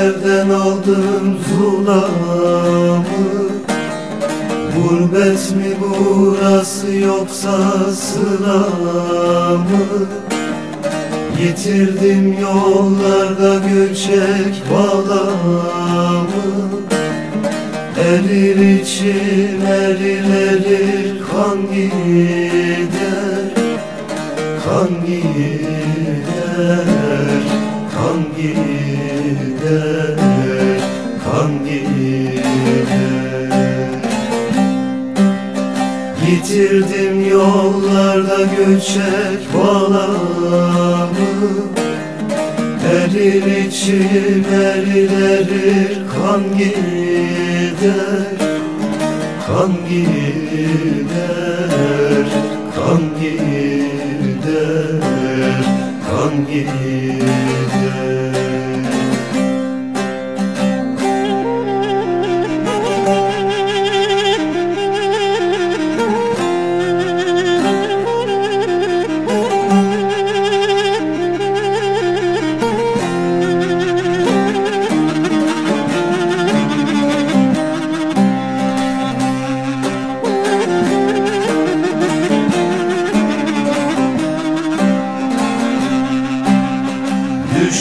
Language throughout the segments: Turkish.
Mahşerden aldım zulamı. Gurbet mi burası yoksa sıra mı? Yitirdim yollarda göçek bağlamı Erir içim erir erir kan gider Kan gider, gider, kan gider. Yitirdim yollarda göçek bağlamı Erir içim erir erir kan gider Kan gider, kan gider, kan gider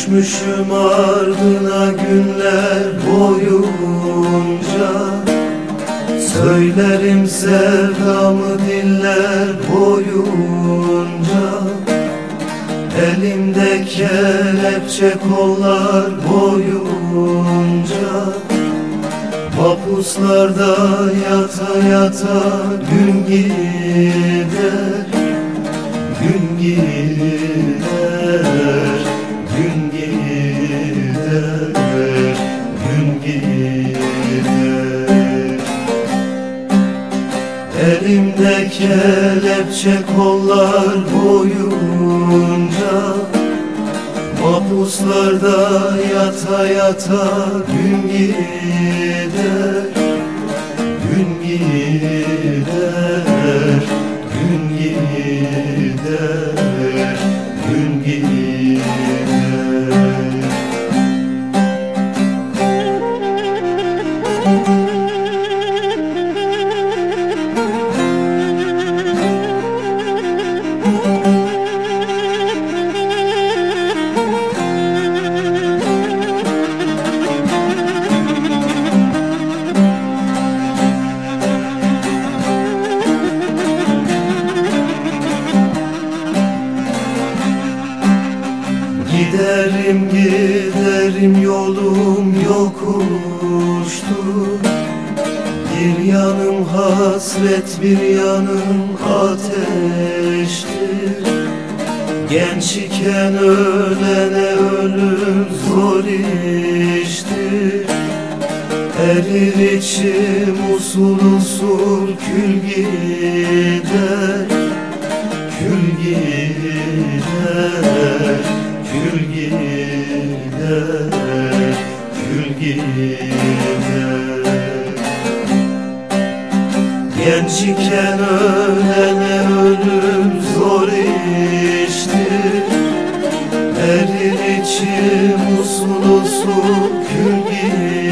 Düşmüşüm ardına günler boyunca. Söylerim sevdamı diller boyunca. Elimde kelepçe kollar boyunca. Mapuslarda yata yata gün gider Kelepçe kollar boyunca Mapuslarda yata yata gün gider Gün gider, gün gider, Giderim giderim yolum yokuştu Bir yanım hasret bir yanım ateştir. Genç iken ölene ölüm zor iştir. Erir içim usul usul kül gider Kül gider Kül gider, kül gider Genç iken Erir içim usul usul kül gider